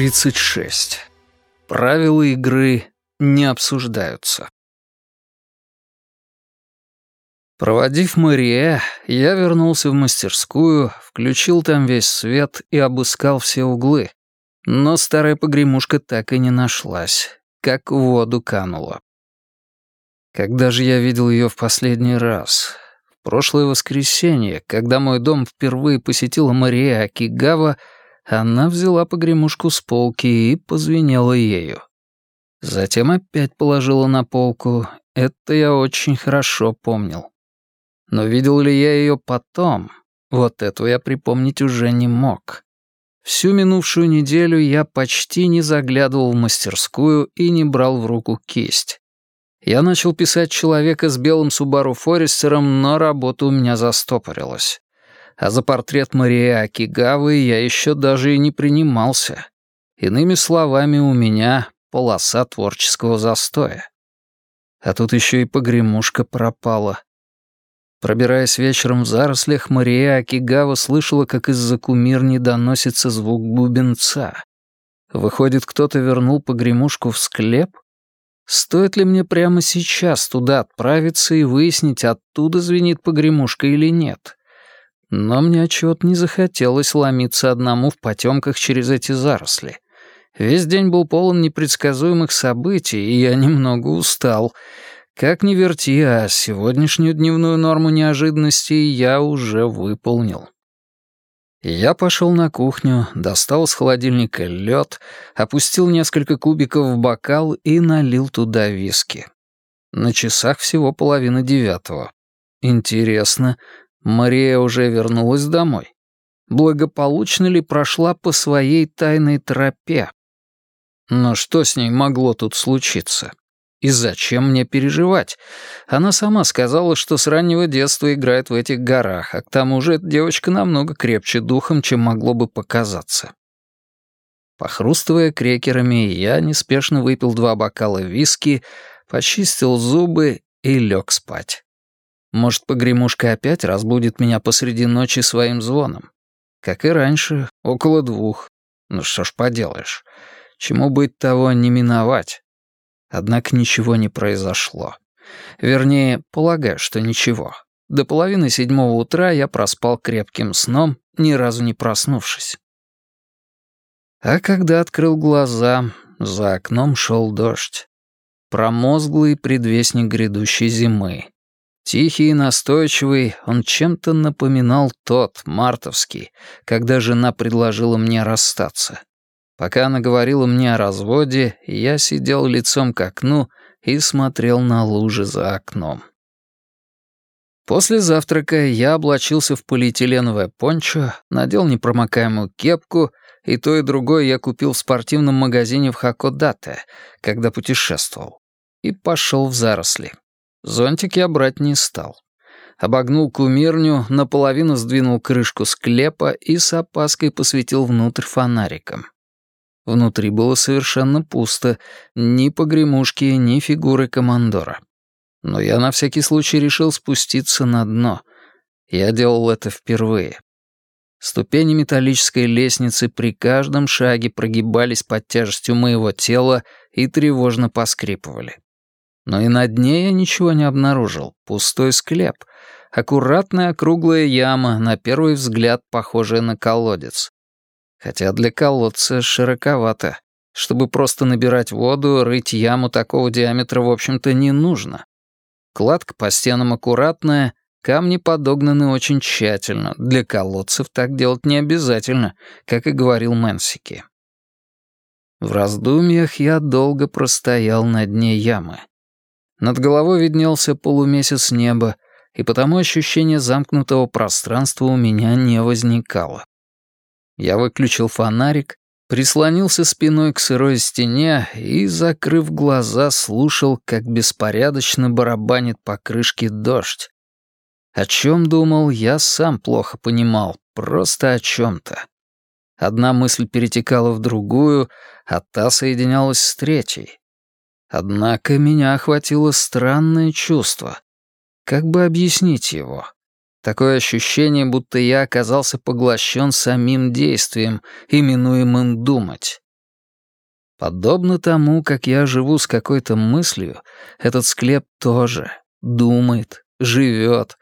36. Правила игры не обсуждаются. Проводив Мария, я вернулся в мастерскую, включил там весь свет и обыскал все углы. Но старая погремушка так и не нашлась, как в воду канула. Когда же я видел ее в последний раз? В прошлое воскресенье, когда мой дом впервые посетила Мария Акигава, она взяла погремушку с полки и позвенела ею. Затем опять положила на полку. Это я очень хорошо помнил. Но видел ли я ее потом? Вот этого я припомнить уже не мог. Всю минувшую неделю я почти не заглядывал в мастерскую и не брал в руку кисть. Я начал писать человека с белым Субару Форестером, но работа у меня застопорилась а за портрет Марии Акигавы я еще даже и не принимался. Иными словами, у меня полоса творческого застоя. А тут еще и погремушка пропала. Пробираясь вечером в зарослях, Мария Акигава слышала, как из-за кумирни доносится звук бубенца. Выходит, кто-то вернул погремушку в склеп? Стоит ли мне прямо сейчас туда отправиться и выяснить, оттуда звенит погремушка или нет? Но мне отчего-то не захотелось ломиться одному в потемках через эти заросли. Весь день был полон непредсказуемых событий, и я немного устал. Как ни верти, а сегодняшнюю дневную норму неожиданностей я уже выполнил. Я пошел на кухню, достал из холодильника лед, опустил несколько кубиков в бокал и налил туда виски. На часах всего половина девятого. Интересно, Мария уже вернулась домой. Благополучно ли прошла по своей тайной тропе? Но что с ней могло тут случиться? И зачем мне переживать? Она сама сказала, что с раннего детства играет в этих горах, а к тому же эта девочка намного крепче духом, чем могло бы показаться. Похрустывая крекерами, я неспешно выпил два бокала виски, почистил зубы и лег спать. Может, погремушка опять разбудит меня посреди ночи своим звоном? Как и раньше, около двух. Ну что ж поделаешь. Чему быть того не миновать. Однако ничего не произошло. Вернее, полагаю, что ничего. До половины седьмого утра я проспал крепким сном, ни разу не проснувшись. А когда открыл глаза, за окном шел дождь. Промозглый предвестник грядущей зимы. Тихий и настойчивый, он чем-то напоминал тот, мартовский, когда жена предложила мне расстаться. Пока она говорила мне о разводе, я сидел лицом к окну и смотрел на лужи за окном. После завтрака я облачился в полиэтиленовое пончо, надел непромокаемую кепку, и то и другое я купил в спортивном магазине в Хакодате, когда путешествовал, и пошел в заросли. Зонтик я брать не стал. Обогнул кумирню, наполовину сдвинул крышку склепа и с опаской посветил внутрь фонариком. Внутри было совершенно пусто, ни погремушки, ни фигуры командора. Но я на всякий случай решил спуститься на дно. Я делал это впервые. Ступени металлической лестницы при каждом шаге прогибались под тяжестью моего тела и тревожно поскрипывали. Но и на дне я ничего не обнаружил. Пустой склеп. Аккуратная круглая яма, на первый взгляд похожая на колодец. Хотя для колодца широковато. Чтобы просто набирать воду, рыть яму такого диаметра, в общем-то, не нужно. Кладка по стенам аккуратная, камни подогнаны очень тщательно. Для колодцев так делать не обязательно, как и говорил Мэнсики. В раздумьях я долго простоял на дне ямы. Над головой виднелся полумесяц неба, и потому ощущение замкнутого пространства у меня не возникало. Я выключил фонарик, прислонился спиной к сырой стене и, закрыв глаза, слушал, как беспорядочно барабанит по крышке дождь. О чем думал, я сам плохо понимал, просто о чем-то. Одна мысль перетекала в другую, а та соединялась с третьей. Однако меня охватило странное чувство. Как бы объяснить его? Такое ощущение, будто я оказался поглощен самим действием, именуемым «думать». Подобно тому, как я живу с какой-то мыслью, этот склеп тоже думает, живет,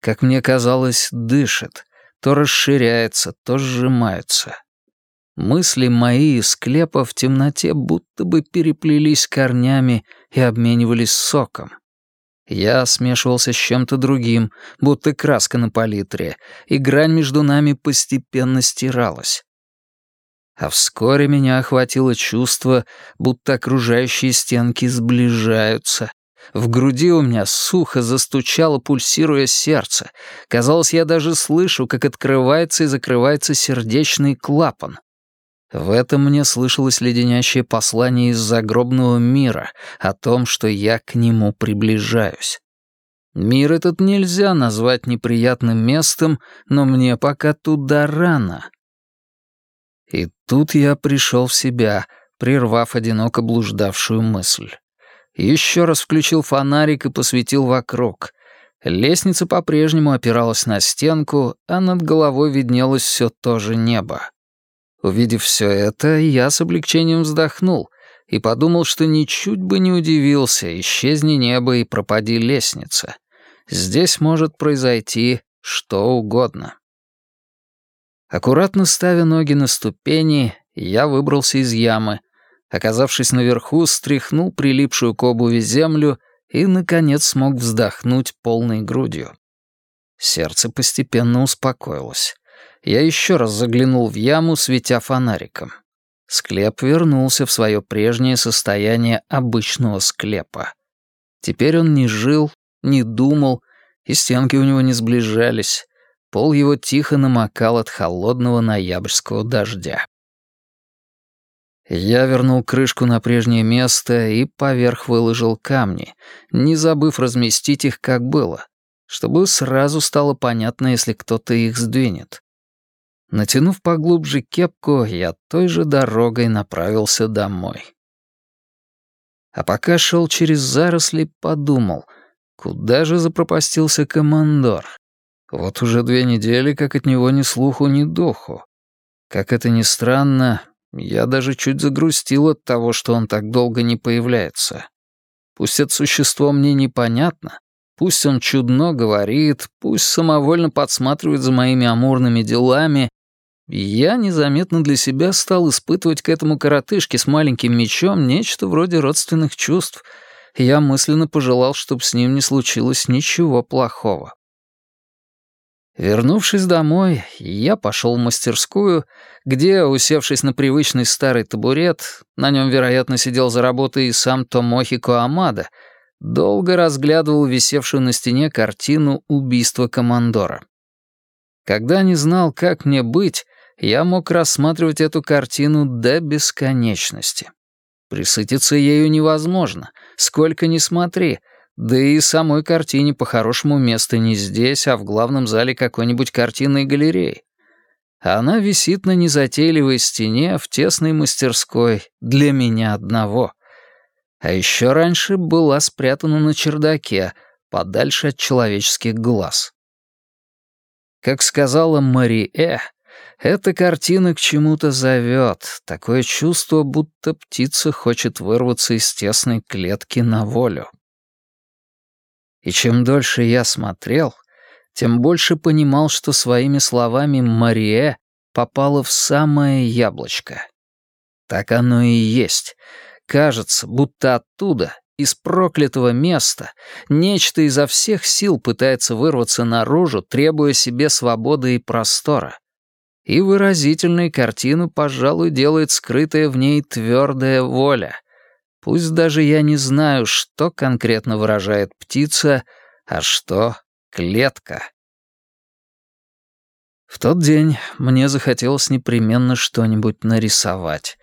как мне казалось, дышит, то расширяется, то сжимается. Мысли мои из склепа в темноте будто бы переплелись корнями и обменивались соком. Я смешивался с чем-то другим, будто краска на палитре, и грань между нами постепенно стиралась. А вскоре меня охватило чувство, будто окружающие стенки сближаются. В груди у меня сухо застучало, пульсируя сердце. Казалось, я даже слышу, как открывается и закрывается сердечный клапан. В этом мне слышалось леденящее послание из загробного мира о том, что я к нему приближаюсь. Мир этот нельзя назвать неприятным местом, но мне пока туда рано. И тут я пришел в себя, прервав одиноко блуждавшую мысль. Еще раз включил фонарик и посветил вокруг. Лестница по-прежнему опиралась на стенку, а над головой виднелось все то же небо. Увидев все это, я с облегчением вздохнул и подумал, что ничуть бы не удивился, исчезни небо и пропади лестница. Здесь может произойти что угодно. Аккуратно ставя ноги на ступени, я выбрался из ямы. Оказавшись наверху, стряхнул прилипшую к обуви землю и, наконец, смог вздохнуть полной грудью. Сердце постепенно успокоилось. Я еще раз заглянул в яму, светя фонариком. Склеп вернулся в свое прежнее состояние обычного склепа. Теперь он не жил, не думал, и стенки у него не сближались. Пол его тихо намокал от холодного ноябрьского дождя. Я вернул крышку на прежнее место и поверх выложил камни, не забыв разместить их, как было, чтобы сразу стало понятно, если кто-то их сдвинет. Натянув поглубже кепку, я той же дорогой направился домой. А пока шел через заросли, подумал, куда же запропастился командор? Вот уже две недели, как от него ни слуху, ни духу. Как это ни странно, я даже чуть загрустил от того, что он так долго не появляется. Пусть это существо мне непонятно, пусть он чудно говорит, пусть самовольно подсматривает за моими амурными делами, я незаметно для себя стал испытывать к этому коротышке с маленьким мечом нечто вроде родственных чувств. Я мысленно пожелал, чтобы с ним не случилось ничего плохого. Вернувшись домой, я пошел в мастерскую, где, усевшись на привычный старый табурет, на нем, вероятно, сидел за работой и сам Томохико Амада, долго разглядывал висевшую на стене картину убийства командора. Когда не знал, как мне быть, я мог рассматривать эту картину до бесконечности. Присытиться ею невозможно, сколько ни смотри, да и самой картине по-хорошему место не здесь, а в главном зале какой-нибудь картинной галереи. Она висит на незатейливой стене в тесной мастерской для меня одного. А еще раньше была спрятана на чердаке, подальше от человеческих глаз. Как сказала Мари Э, эта картина к чему-то зовет, такое чувство, будто птица хочет вырваться из тесной клетки на волю. И чем дольше я смотрел, тем больше понимал, что своими словами Мария попала в самое яблочко. Так оно и есть. Кажется, будто оттуда, из проклятого места, нечто изо всех сил пытается вырваться наружу, требуя себе свободы и простора и выразительной картину, пожалуй, делает скрытая в ней твердая воля. Пусть даже я не знаю, что конкретно выражает птица, а что клетка. В тот день мне захотелось непременно что-нибудь нарисовать.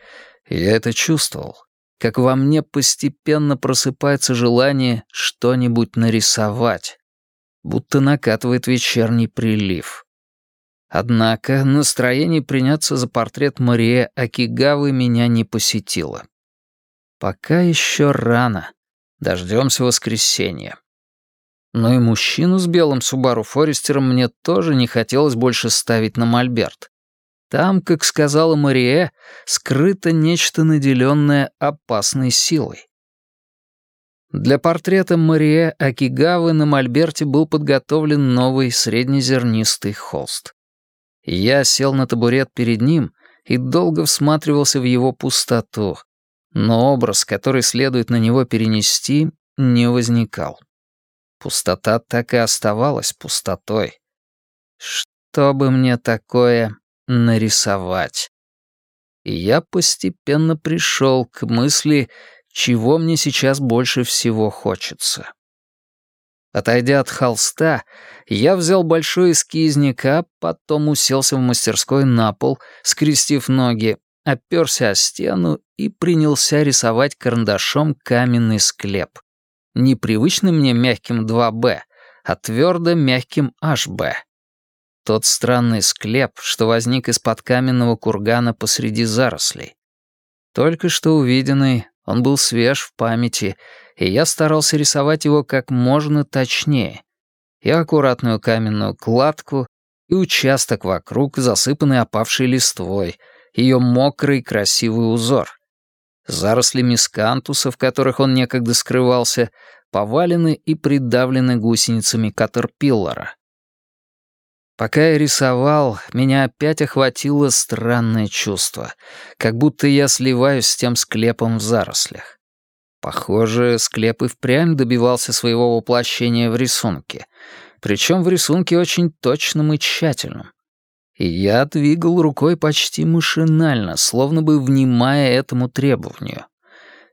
я это чувствовал, как во мне постепенно просыпается желание что-нибудь нарисовать, будто накатывает вечерний прилив. Однако настроение приняться за портрет Мария Акигавы меня не посетило. Пока еще рано. Дождемся воскресенья. Но и мужчину с белым Субару Форестером мне тоже не хотелось больше ставить на мольберт. Там, как сказала Мария, скрыто нечто наделенное опасной силой. Для портрета Мария Акигавы на мольберте был подготовлен новый среднезернистый холст. Я сел на табурет перед ним и долго всматривался в его пустоту, но образ, который следует на него перенести, не возникал. Пустота так и оставалась пустотой. Что бы мне такое нарисовать? И я постепенно пришел к мысли, чего мне сейчас больше всего хочется. Отойдя от холста, я взял большой эскизник, а потом уселся в мастерской на пол, скрестив ноги, оперся о стену и принялся рисовать карандашом каменный склеп. Непривычным мне мягким 2Б, а твердо мягким HB. Тот странный склеп, что возник из-под каменного кургана посреди зарослей. Только что увиденный, он был свеж в памяти, и я старался рисовать его как можно точнее. И аккуратную каменную кладку, и участок вокруг, засыпанный опавшей листвой, ее мокрый красивый узор. Заросли мискантуса, в которых он некогда скрывался, повалены и придавлены гусеницами катерпиллара. Пока я рисовал, меня опять охватило странное чувство, как будто я сливаюсь с тем склепом в зарослях. Похоже, склеп и впрямь добивался своего воплощения в рисунке, причем в рисунке очень точном и тщательном. И я двигал рукой почти машинально, словно бы внимая этому требованию.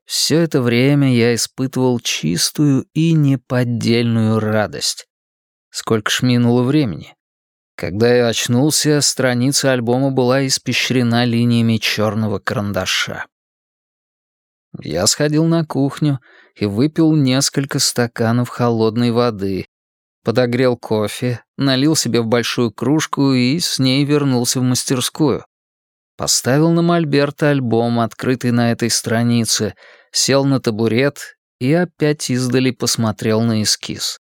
Все это время я испытывал чистую и неподдельную радость. Сколько ж минуло времени? Когда я очнулся, страница альбома была испещрена линиями черного карандаша. Я сходил на кухню и выпил несколько стаканов холодной воды, подогрел кофе, налил себе в большую кружку и с ней вернулся в мастерскую. Поставил на мольберт альбом, открытый на этой странице, сел на табурет и опять издали посмотрел на эскиз.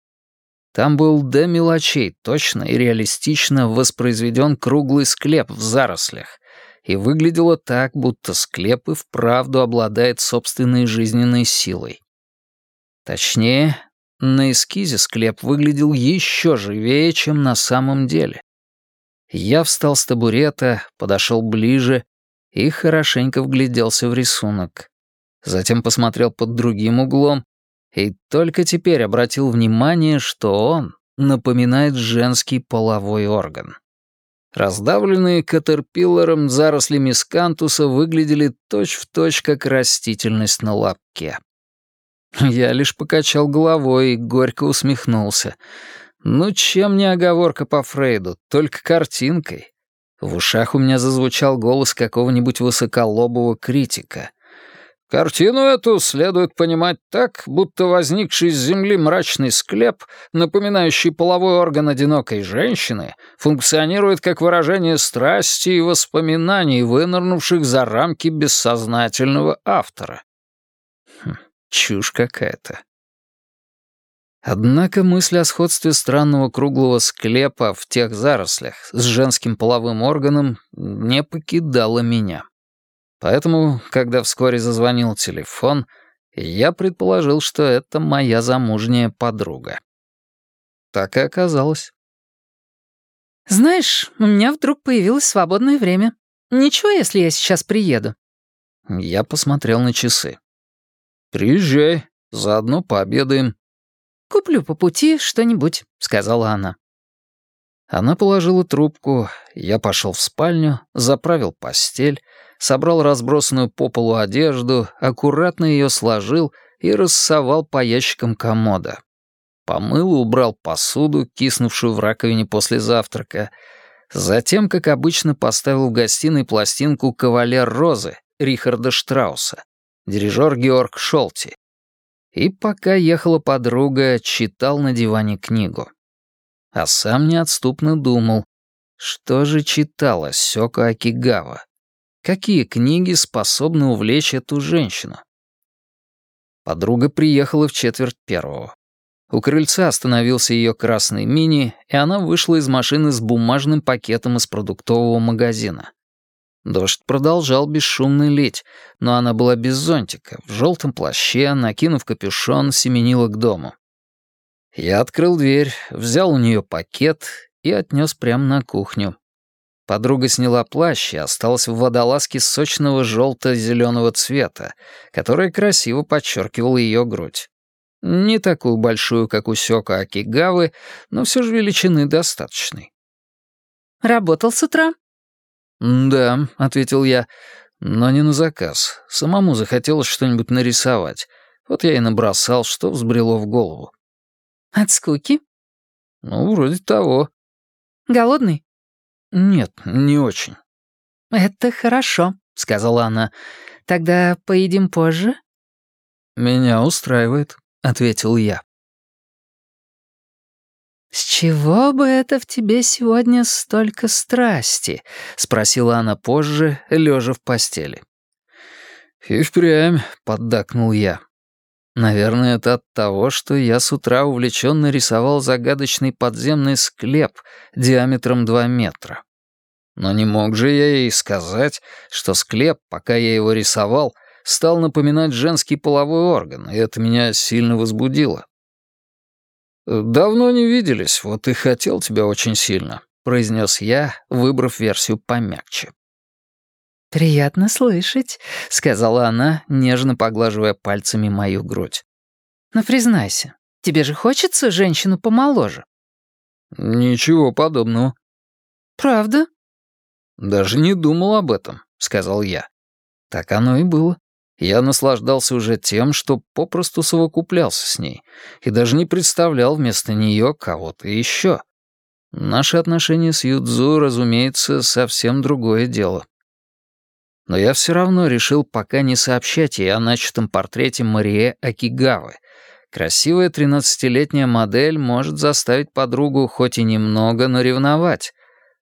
Там был до мелочей точно и реалистично воспроизведен круглый склеп в зарослях, и выглядело так, будто склеп и вправду обладает собственной жизненной силой. Точнее, на эскизе склеп выглядел еще живее, чем на самом деле. Я встал с табурета, подошел ближе и хорошенько вгляделся в рисунок. Затем посмотрел под другим углом и только теперь обратил внимание, что он напоминает женский половой орган. Раздавленные катерпиллером заросли мискантуса выглядели точь-в-точь точь как растительность на лапке. Я лишь покачал головой и горько усмехнулся. Ну, чем не оговорка по Фрейду, только картинкой. В ушах у меня зазвучал голос какого-нибудь высоколобого критика — Картину эту следует понимать так, будто возникший из земли мрачный склеп, напоминающий половой орган одинокой женщины, функционирует как выражение страсти и воспоминаний, вынырнувших за рамки бессознательного автора. Хм, чушь какая-то. Однако мысль о сходстве странного круглого склепа в тех зарослях с женским половым органом не покидала меня. Поэтому, когда вскоре зазвонил телефон, я предположил, что это моя замужняя подруга. Так и оказалось. «Знаешь, у меня вдруг появилось свободное время. Ничего, если я сейчас приеду?» Я посмотрел на часы. «Приезжай, заодно пообедаем». «Куплю по пути что-нибудь», — сказала она. Она положила трубку, я пошел в спальню, заправил постель, собрал разбросанную по полу одежду, аккуратно ее сложил и рассовал по ящикам комода. Помыл и убрал посуду, киснувшую в раковине после завтрака. Затем, как обычно, поставил в гостиной пластинку «Кавалер Розы» Рихарда Штрауса, дирижер Георг Шолти. И пока ехала подруга, читал на диване книгу. А сам неотступно думал, что же читала Сёка Акигава. Какие книги способны увлечь эту женщину? Подруга приехала в четверть первого. У крыльца остановился ее красный мини, и она вышла из машины с бумажным пакетом из продуктового магазина. Дождь продолжал бесшумно лить, но она была без зонтика, в желтом плаще, накинув капюшон, семенила к дому. Я открыл дверь, взял у нее пакет и отнес прямо на кухню. Подруга сняла плащ и осталась в водолазке сочного желто-зеленого цвета, которая красиво подчеркивала ее грудь. Не такую большую, как у Сёка Акигавы, но все же величины достаточной. «Работал с утра?» «Да», — ответил я, — «но не на заказ. Самому захотелось что-нибудь нарисовать. Вот я и набросал, что взбрело в голову». «От скуки?» «Ну, вроде того». «Голодный?» «Нет, не очень». «Это хорошо», — сказала она. «Тогда поедим позже?» «Меня устраивает», — ответил я. «С чего бы это в тебе сегодня столько страсти?» — спросила она позже, лежа в постели. «И впрямь», — поддакнул я. Наверное, это от того, что я с утра увлеченно рисовал загадочный подземный склеп диаметром 2 метра. Но не мог же я ей сказать, что склеп, пока я его рисовал, стал напоминать женский половой орган, и это меня сильно возбудило. «Давно не виделись, вот и хотел тебя очень сильно», — произнес я, выбрав версию помягче. «Приятно слышать», — сказала она, нежно поглаживая пальцами мою грудь. «Но признайся, тебе же хочется женщину помоложе?» «Ничего подобного». «Правда?» «Даже не думал об этом», — сказал я. Так оно и было. Я наслаждался уже тем, что попросту совокуплялся с ней, и даже не представлял вместо нее кого-то еще. Наши отношения с Юдзу, разумеется, совсем другое дело. Но я все равно решил пока не сообщать ей о начатом портрете Марие Акигавы. Красивая тринадцатилетняя модель может заставить подругу хоть и немного, но ревновать.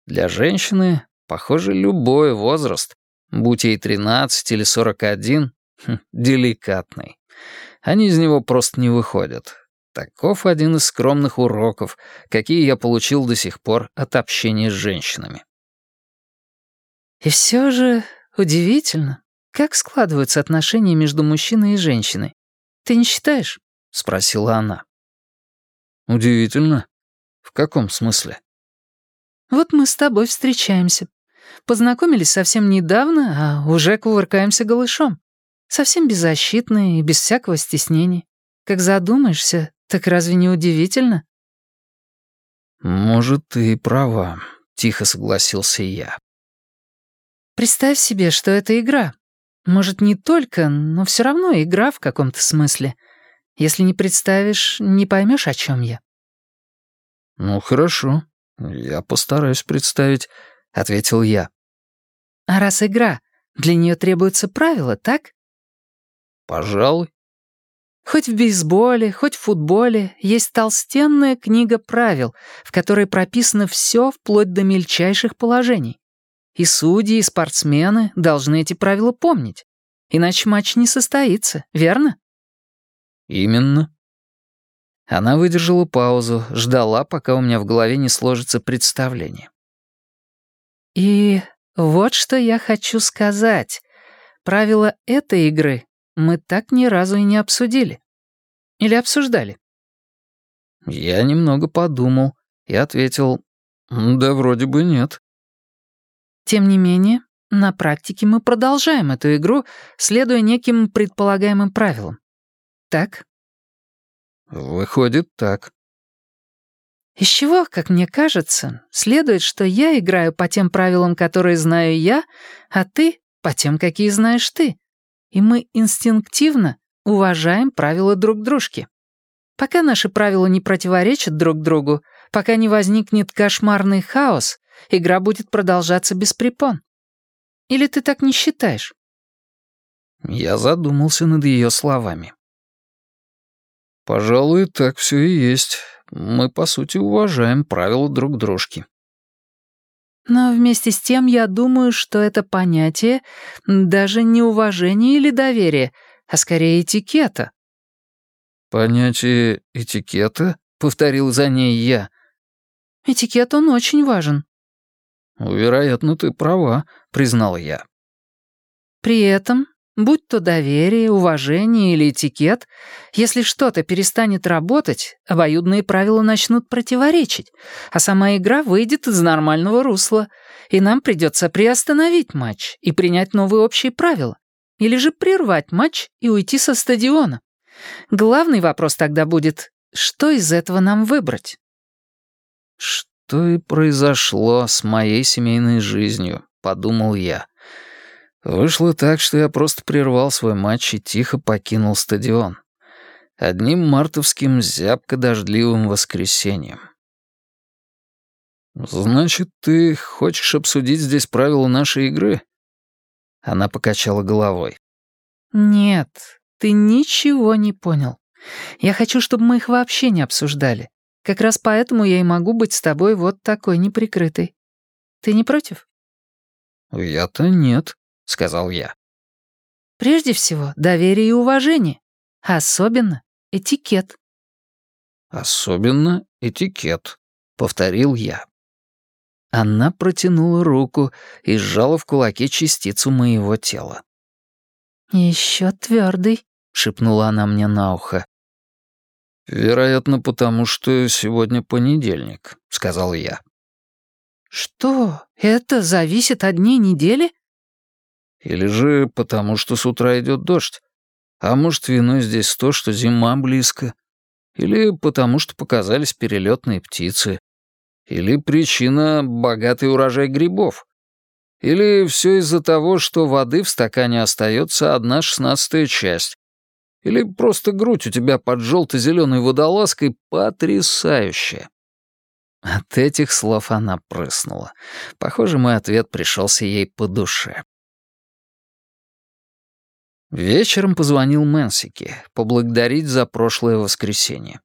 Для женщины, похоже, любой возраст, будь ей 13 или 41, Хм, деликатный. Они из него просто не выходят. Таков один из скромных уроков, какие я получил до сих пор от общения с женщинами. И все же удивительно, как складываются отношения между мужчиной и женщиной. Ты не считаешь? спросила она. Удивительно. В каком смысле? Вот мы с тобой встречаемся. Познакомились совсем недавно, а уже кувыркаемся голышом. Совсем беззащитный и без всякого стеснения. Как задумаешься, так разве не удивительно? «Может, ты и права», — тихо согласился я. «Представь себе, что это игра. Может, не только, но все равно игра в каком-то смысле. Если не представишь, не поймешь, о чем я». «Ну, хорошо. Я постараюсь представить», — ответил я. «А раз игра, для нее требуются правила, так?» «Пожалуй». Хоть в бейсболе, хоть в футболе есть толстенная книга правил, в которой прописано все вплоть до мельчайших положений. И судьи, и спортсмены должны эти правила помнить. Иначе матч не состоится, верно? Именно. Она выдержала паузу, ждала, пока у меня в голове не сложится представление. И вот что я хочу сказать. Правила этой игры мы так ни разу и не обсудили. Или обсуждали?» Я немного подумал и ответил, «Да вроде бы нет». «Тем не менее, на практике мы продолжаем эту игру, следуя неким предполагаемым правилам. Так?» «Выходит, так». Из чего, как мне кажется, следует, что я играю по тем правилам, которые знаю я, а ты — по тем, какие знаешь ты и мы инстинктивно уважаем правила друг дружки. Пока наши правила не противоречат друг другу, пока не возникнет кошмарный хаос, игра будет продолжаться без препон. Или ты так не считаешь? Я задумался над ее словами. Пожалуй, так все и есть. Мы, по сути, уважаем правила друг дружки. Но вместе с тем я думаю, что это понятие даже не уважение или доверие, а скорее этикета. «Понятие этикета?» — повторил за ней я. «Этикет, он очень важен». «Вероятно, ты права», — признал я. «При этом, будь то доверие, уважение или этикет, если что-то перестанет работать, обоюдные правила начнут противоречить, а сама игра выйдет из нормального русла, и нам придется приостановить матч и принять новые общие правила, или же прервать матч и уйти со стадиона. Главный вопрос тогда будет, что из этого нам выбрать?» «Что и произошло с моей семейной жизнью», — подумал я. Вышло так, что я просто прервал свой матч и тихо покинул стадион. Одним мартовским зябко-дождливым воскресеньем. «Значит, ты хочешь обсудить здесь правила нашей игры?» Она покачала головой. «Нет, ты ничего не понял. Я хочу, чтобы мы их вообще не обсуждали. Как раз поэтому я и могу быть с тобой вот такой неприкрытой. Ты не против?» «Я-то нет», — сказал я. «Прежде всего, доверие и уважение. Особенно этикет». «Особенно этикет», — повторил я. Она протянула руку и сжала в кулаке частицу моего тела. «Еще твердый», — шепнула она мне на ухо. «Вероятно, потому что сегодня понедельник», — сказал я. «Что, это зависит от дней недели?» «Или же потому, что с утра идет дождь. А может, виной здесь то, что зима близко. Или потому, что показались перелетные птицы. Или причина — богатый урожай грибов. Или все из-за того, что воды в стакане остается одна шестнадцатая часть, или просто грудь у тебя под желто-зеленой водолазкой потрясающая». От этих слов она прыснула. Похоже, мой ответ пришелся ей по душе. Вечером позвонил Мэнсики, поблагодарить за прошлое воскресенье.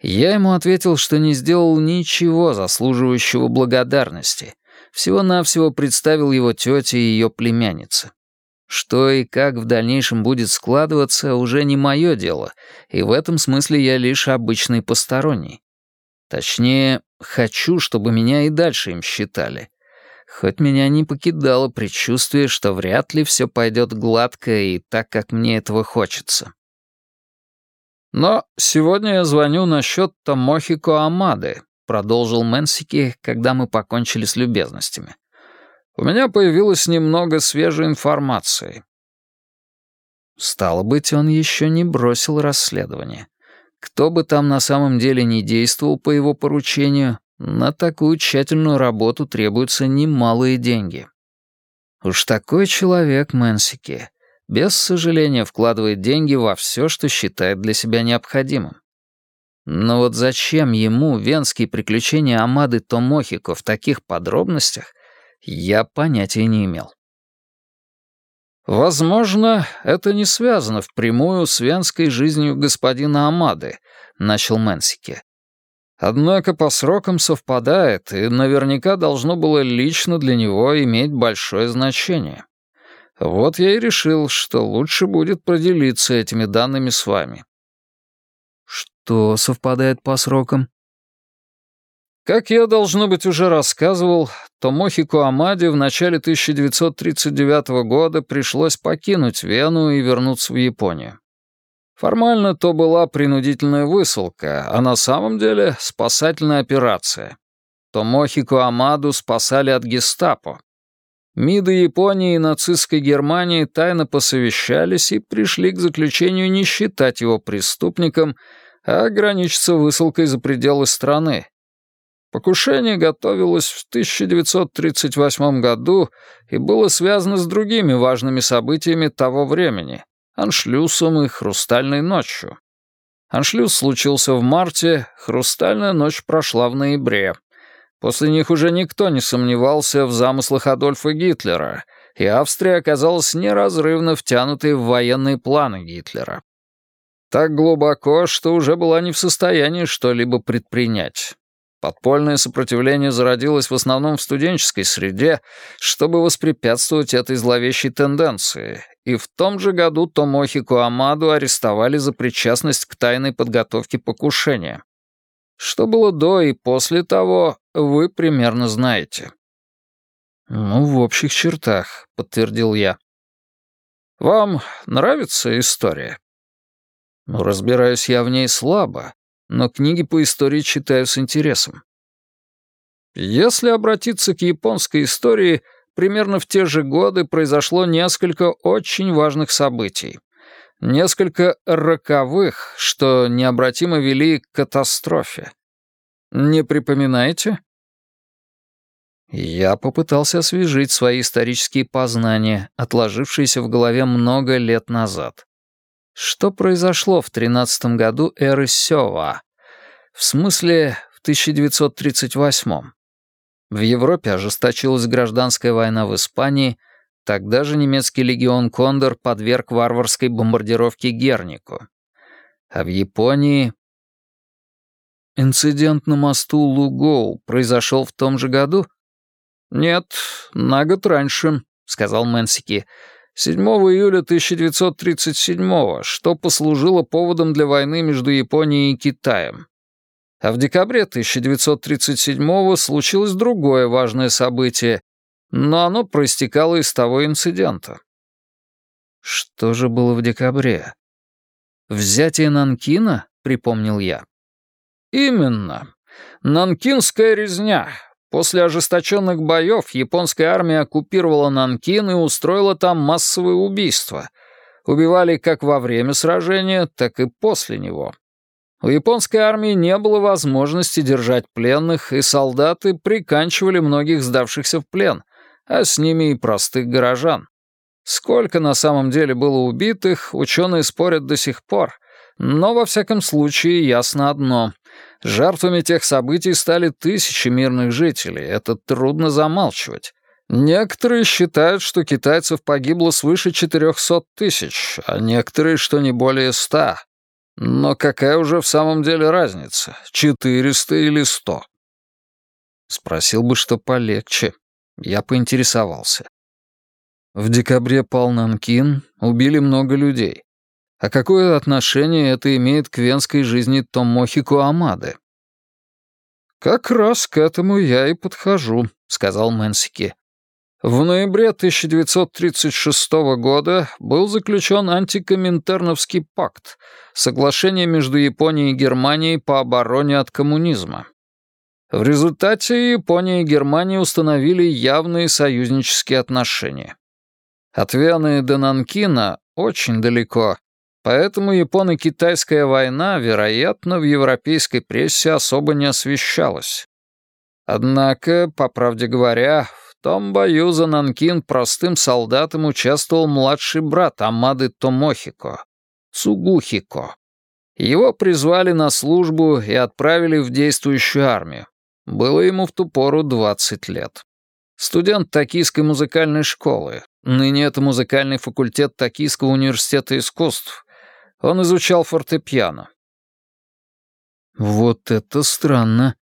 Я ему ответил, что не сделал ничего заслуживающего благодарности. Всего-навсего представил его тете и ее племяннице. Что и как в дальнейшем будет складываться, уже не мое дело, и в этом смысле я лишь обычный посторонний. Точнее, хочу, чтобы меня и дальше им считали. Хоть меня не покидало предчувствие, что вряд ли все пойдет гладко и так, как мне этого хочется. «Но сегодня я звоню насчет Томохико Амады», — продолжил Мэнсики, когда мы покончили с любезностями. У меня появилось немного свежей информации. Стало быть, он еще не бросил расследование. Кто бы там на самом деле не действовал по его поручению, на такую тщательную работу требуются немалые деньги. Уж такой человек Мэнсики без сожаления вкладывает деньги во все, что считает для себя необходимым. Но вот зачем ему венские приключения Амады Томохико в таких подробностях — я понятия не имел. «Возможно, это не связано впрямую с венской жизнью господина Амады», — начал Мэнсики. «Однако по срокам совпадает, и наверняка должно было лично для него иметь большое значение. Вот я и решил, что лучше будет поделиться этими данными с вами». «Что совпадает по срокам?» Как я, должно быть, уже рассказывал, Томохико Амаде в начале 1939 года пришлось покинуть Вену и вернуться в Японию. Формально то была принудительная высылка, а на самом деле спасательная операция. Томохико Амаду спасали от гестапо. МИДы Японии и нацистской Германии тайно посовещались и пришли к заключению не считать его преступником, а ограничиться высылкой за пределы страны, Покушение готовилось в 1938 году и было связано с другими важными событиями того времени — аншлюсом и хрустальной ночью. Аншлюс случился в марте, хрустальная ночь прошла в ноябре. После них уже никто не сомневался в замыслах Адольфа Гитлера, и Австрия оказалась неразрывно втянутой в военные планы Гитлера. Так глубоко, что уже была не в состоянии что-либо предпринять. Подпольное сопротивление зародилось в основном в студенческой среде, чтобы воспрепятствовать этой зловещей тенденции, и в том же году Томохику Амаду арестовали за причастность к тайной подготовке покушения. Что было до и после того, вы примерно знаете. «Ну, в общих чертах», — подтвердил я. «Вам нравится история?» «Ну, разбираюсь я в ней слабо, но книги по истории читаю с интересом. Если обратиться к японской истории, примерно в те же годы произошло несколько очень важных событий. Несколько роковых, что необратимо вели к катастрофе. Не припоминаете? Я попытался освежить свои исторические познания, отложившиеся в голове много лет назад. Что произошло в тринадцатом году эры Сёва? В смысле, в 1938 В Европе ожесточилась гражданская война в Испании, тогда же немецкий легион «Кондор» подверг варварской бомбардировке Гернику. А в Японии... Инцидент на мосту Лугоу произошел в том же году? «Нет, на год раньше», — сказал Мэнсики. 7 июля 1937 что послужило поводом для войны между Японией и Китаем. А в декабре 1937 случилось другое важное событие, но оно проистекало из того инцидента. Что же было в декабре? Взятие Нанкина, припомнил я. Именно. Нанкинская резня, После ожесточенных боев японская армия оккупировала Нанкин и устроила там массовые убийства. Убивали как во время сражения, так и после него. У японской армии не было возможности держать пленных, и солдаты приканчивали многих сдавшихся в плен, а с ними и простых горожан. Сколько на самом деле было убитых, ученые спорят до сих пор, но во всяком случае ясно одно — Жертвами тех событий стали тысячи мирных жителей, это трудно замалчивать. Некоторые считают, что китайцев погибло свыше 400 тысяч, а некоторые, что не более 100. Но какая уже в самом деле разница, 400 или 100? Спросил бы, что полегче. Я поинтересовался. В декабре пал Нанкин, убили много людей. А какое отношение это имеет к венской жизни Томохико Амады? «Как раз к этому я и подхожу», — сказал Мэнсики. В ноябре 1936 года был заключен антикоминтерновский пакт, соглашение между Японией и Германией по обороне от коммунизма. В результате Япония и Германия установили явные союзнические отношения. От Вены до Нанкина очень далеко, Поэтому японо-китайская война, вероятно, в европейской прессе особо не освещалась. Однако, по правде говоря, в том бою за Нанкин простым солдатом участвовал младший брат Амады Томохико, Цугухико. Его призвали на службу и отправили в действующую армию. Было ему в ту пору 20 лет. Студент Токийской музыкальной школы. Ныне это музыкальный факультет Токийского университета искусств. Он изучал фортепиано. Вот это странно.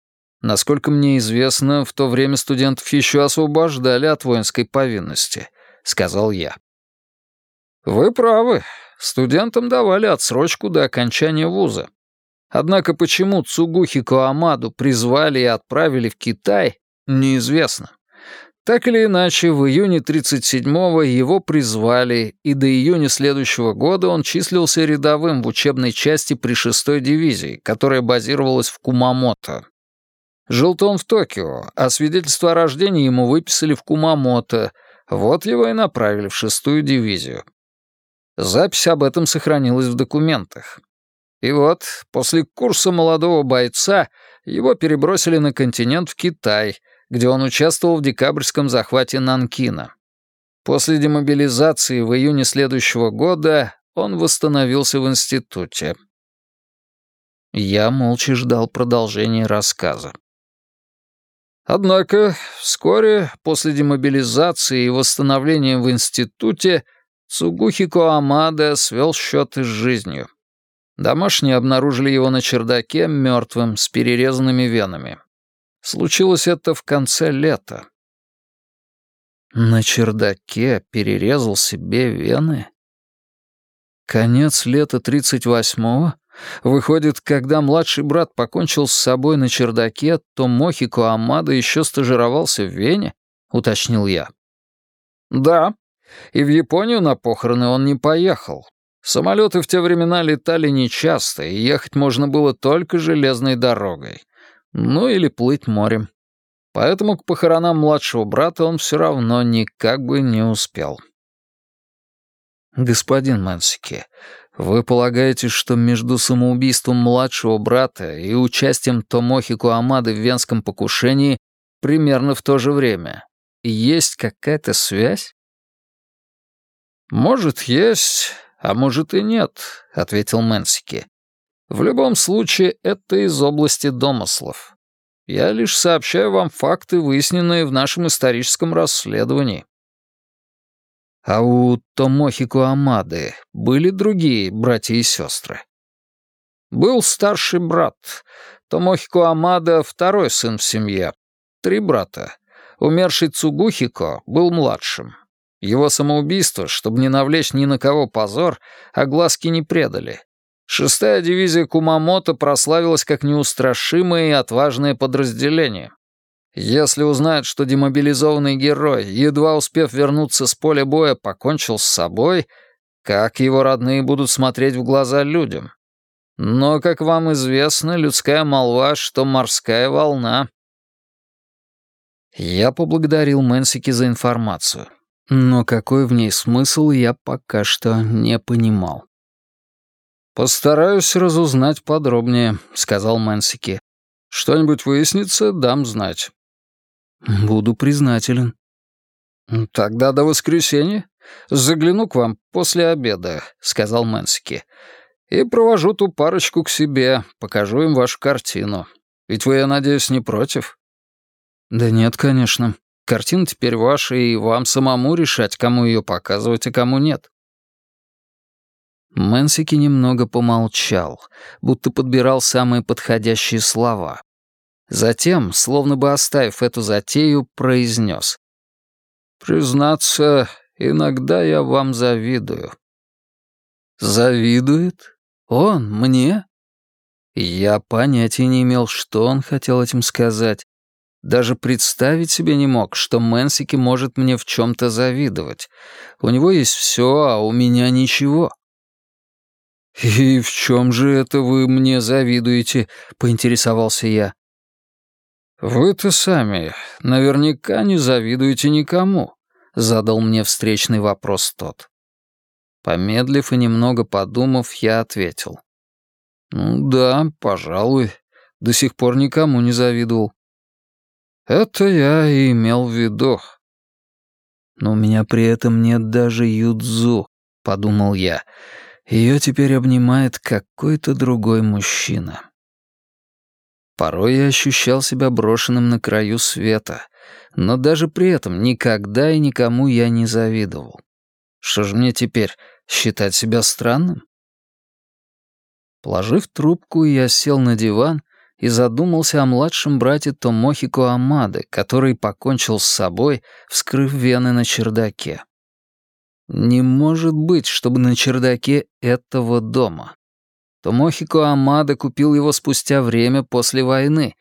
Насколько мне известно, в то время студентов еще освобождали от воинской повинности, сказал я. Вы правы. Студентам давали отсрочку до окончания вуза. Однако почему Цугухи Коамаду призвали и отправили в Китай, неизвестно. Так или иначе, в июне 37-го его призвали, и до июня следующего года он числился рядовым в учебной части при 6-й дивизии, которая базировалась в Кумамото. Жил-то он в Токио, а свидетельство о рождении ему выписали в Кумамото, вот его и направили в 6-ю дивизию. Запись об этом сохранилась в документах. И вот, после курса молодого бойца, его перебросили на континент в Китай — где он участвовал в декабрьском захвате Нанкина. После демобилизации в июне следующего года он восстановился в институте. Я молча ждал продолжения рассказа. Однако вскоре после демобилизации и восстановления в институте Цугухико Амада свел счеты с жизнью. Домашние обнаружили его на чердаке мертвым с перерезанными венами. Случилось это в конце лета. На чердаке перерезал себе вены? Конец лета 38-го? Выходит, когда младший брат покончил с собой на чердаке, то Мохико Амада еще стажировался в Вене? — уточнил я. «Да. И в Японию на похороны он не поехал. Самолеты в те времена летали нечасто, и ехать можно было только железной дорогой. Ну или плыть морем. Поэтому к похоронам младшего брата он все равно никак бы не успел. «Господин Мэнсики, вы полагаете, что между самоубийством младшего брата и участием Томохи Куамады в венском покушении примерно в то же время есть какая-то связь?» «Может, есть, а может и нет», — ответил Мэнсики. «В любом случае, это из области домыслов. Я лишь сообщаю вам факты, выясненные в нашем историческом расследовании». А у Томохи Куамады были другие братья и сестры? Был старший брат. Томохи Куамада — второй сын в семье. Три брата. Умерший Цугухико был младшим. Его самоубийство, чтобы не навлечь ни на кого позор, огласки не предали. Шестая дивизия Кумамото прославилась как неустрашимое и отважное подразделение. Если узнают, что демобилизованный герой, едва успев вернуться с поля боя, покончил с собой, как его родные будут смотреть в глаза людям? Но, как вам известно, людская молва, что морская волна. Я поблагодарил Мэнсики за информацию, но какой в ней смысл, я пока что не понимал. «Постараюсь разузнать подробнее», — сказал Мэнсики. «Что-нибудь выяснится, дам знать». «Буду признателен». «Тогда до воскресенья. Загляну к вам после обеда», — сказал Мэнсики. «И провожу ту парочку к себе, покажу им вашу картину. Ведь вы, я надеюсь, не против?» «Да нет, конечно. Картина теперь ваша, и вам самому решать, кому ее показывать, а кому нет». Мэнсики немного помолчал, будто подбирал самые подходящие слова. Затем, словно бы оставив эту затею, произнес. «Признаться, иногда я вам завидую». «Завидует? Он? Мне?» Я понятия не имел, что он хотел этим сказать. Даже представить себе не мог, что Мэнсики может мне в чем-то завидовать. У него есть все, а у меня ничего. «И в чем же это вы мне завидуете?» — поинтересовался я. «Вы-то сами наверняка не завидуете никому», — задал мне встречный вопрос тот. Помедлив и немного подумав, я ответил. «Ну да, пожалуй, до сих пор никому не завидовал». «Это я и имел в виду». «Но у меня при этом нет даже юдзу», — подумал я. Ее теперь обнимает какой-то другой мужчина. Порой я ощущал себя брошенным на краю света, но даже при этом никогда и никому я не завидовал. Что же мне теперь, считать себя странным? Положив трубку, я сел на диван и задумался о младшем брате Томохико Амады, который покончил с собой, вскрыв вены на чердаке. Не может быть, чтобы на чердаке этого дома. Томохико Амада купил его спустя время после войны,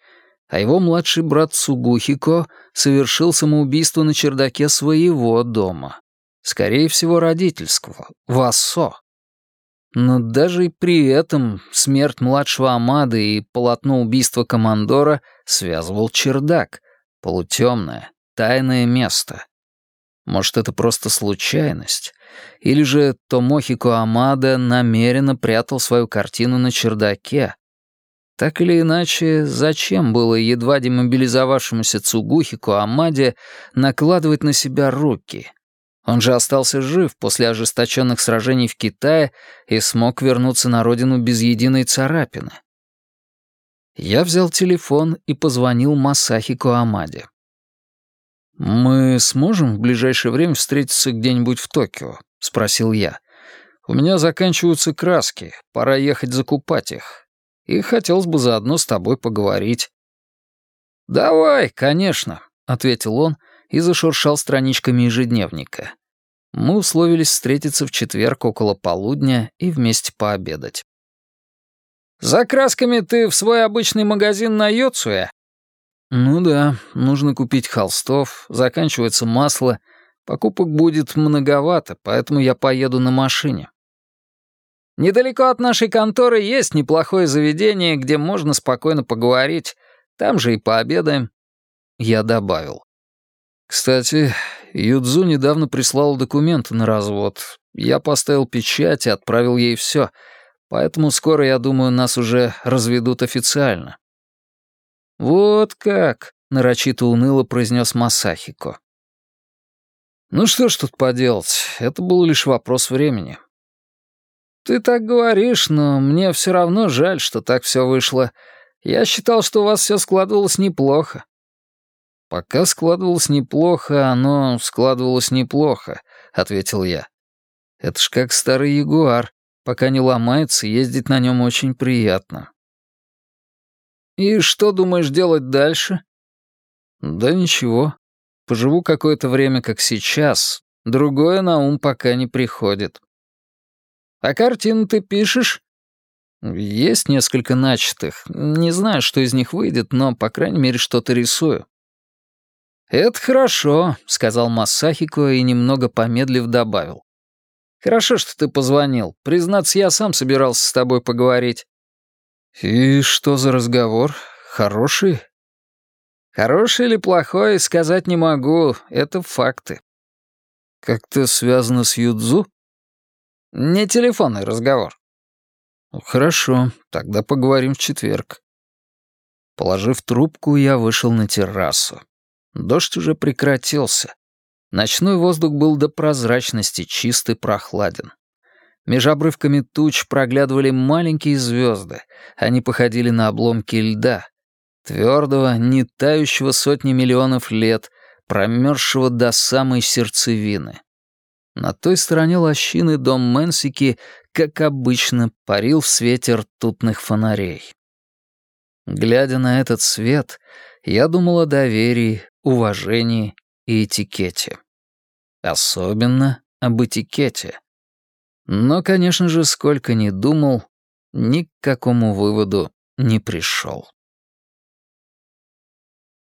а его младший брат Сугухико совершил самоубийство на чердаке своего дома. Скорее всего, родительского, в Ассо. Но даже и при этом смерть младшего Амады и полотно убийства командора связывал чердак, полутемное, тайное место. Может, это просто случайность? Или же Томохико Амада намеренно прятал свою картину на чердаке? Так или иначе, зачем было едва демобилизовавшемуся Цугухико Амаде накладывать на себя руки? Он же остался жив после ожесточенных сражений в Китае и смог вернуться на родину без единой царапины. Я взял телефон и позвонил Масахико Амаде. «Мы сможем в ближайшее время встретиться где-нибудь в Токио?» — спросил я. «У меня заканчиваются краски, пора ехать закупать их. И хотелось бы заодно с тобой поговорить». «Давай, конечно», — ответил он и зашуршал страничками ежедневника. Мы условились встретиться в четверг около полудня и вместе пообедать. «За красками ты в свой обычный магазин на Йоцуэ?» «Ну да, нужно купить холстов, заканчивается масло. Покупок будет многовато, поэтому я поеду на машине». «Недалеко от нашей конторы есть неплохое заведение, где можно спокойно поговорить. Там же и пообедаем». Я добавил. «Кстати, Юдзу недавно прислал документы на развод. Я поставил печать и отправил ей все, поэтому скоро, я думаю, нас уже разведут официально». «Вот как», — нарочито уныло произнес Масахико. «Ну что ж тут поделать, это был лишь вопрос времени». «Ты так говоришь, но мне все равно жаль, что так все вышло. Я считал, что у вас все складывалось неплохо». «Пока складывалось неплохо, оно складывалось неплохо», — ответил я. «Это ж как старый ягуар. Пока не ломается, ездить на нем очень приятно». «И что думаешь делать дальше?» «Да ничего. Поживу какое-то время, как сейчас. Другое на ум пока не приходит». «А картину ты пишешь?» «Есть несколько начатых. Не знаю, что из них выйдет, но, по крайней мере, что-то рисую». «Это хорошо», — сказал Масахико и, немного помедлив, добавил. «Хорошо, что ты позвонил. Признаться, я сам собирался с тобой поговорить. «И что за разговор? Хороший?» «Хороший или плохой, сказать не могу. Это факты». «Как-то связано с Юдзу?» «Не телефонный разговор». «Хорошо, тогда поговорим в четверг». Положив трубку, я вышел на террасу. Дождь уже прекратился. Ночной воздух был до прозрачности чист и прохладен. Меж обрывками туч проглядывали маленькие звезды. Они походили на обломки льда. Твердого, не тающего сотни миллионов лет, промерзшего до самой сердцевины. На той стороне лощины дом Мэнсики, как обычно, парил в свете ртутных фонарей. Глядя на этот свет, я думал о доверии, уважении и этикете. Особенно об этикете. Но, конечно же, сколько ни думал, ни к какому выводу не пришел.